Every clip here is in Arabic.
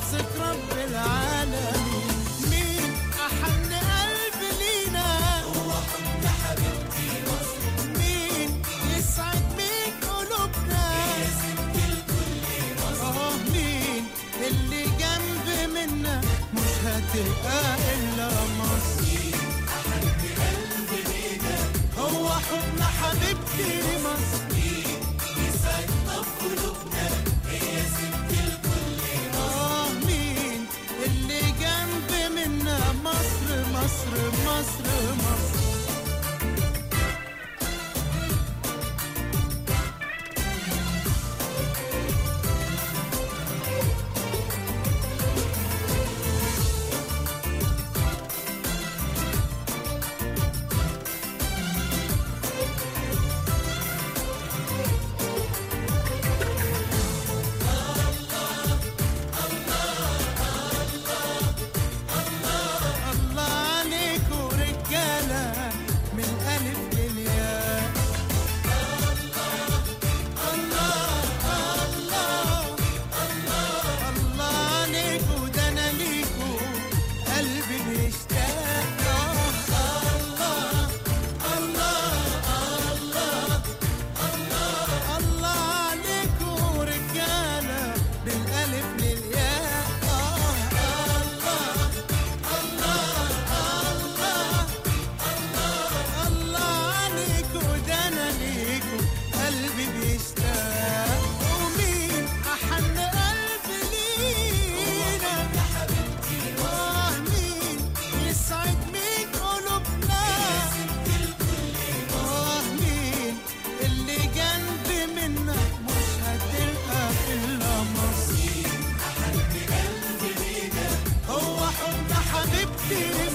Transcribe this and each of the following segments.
حفظك رب العالمين. مين أحن قلب لينا؟ هو حب حبيبتي مصر مين يسعد مين قلوبنا؟ ست الكل مصر مين اللي جنب منا؟ مش هتبقى إلا مصر هو حضن حبيبتي لمصر. asrım asrım asrım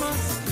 más.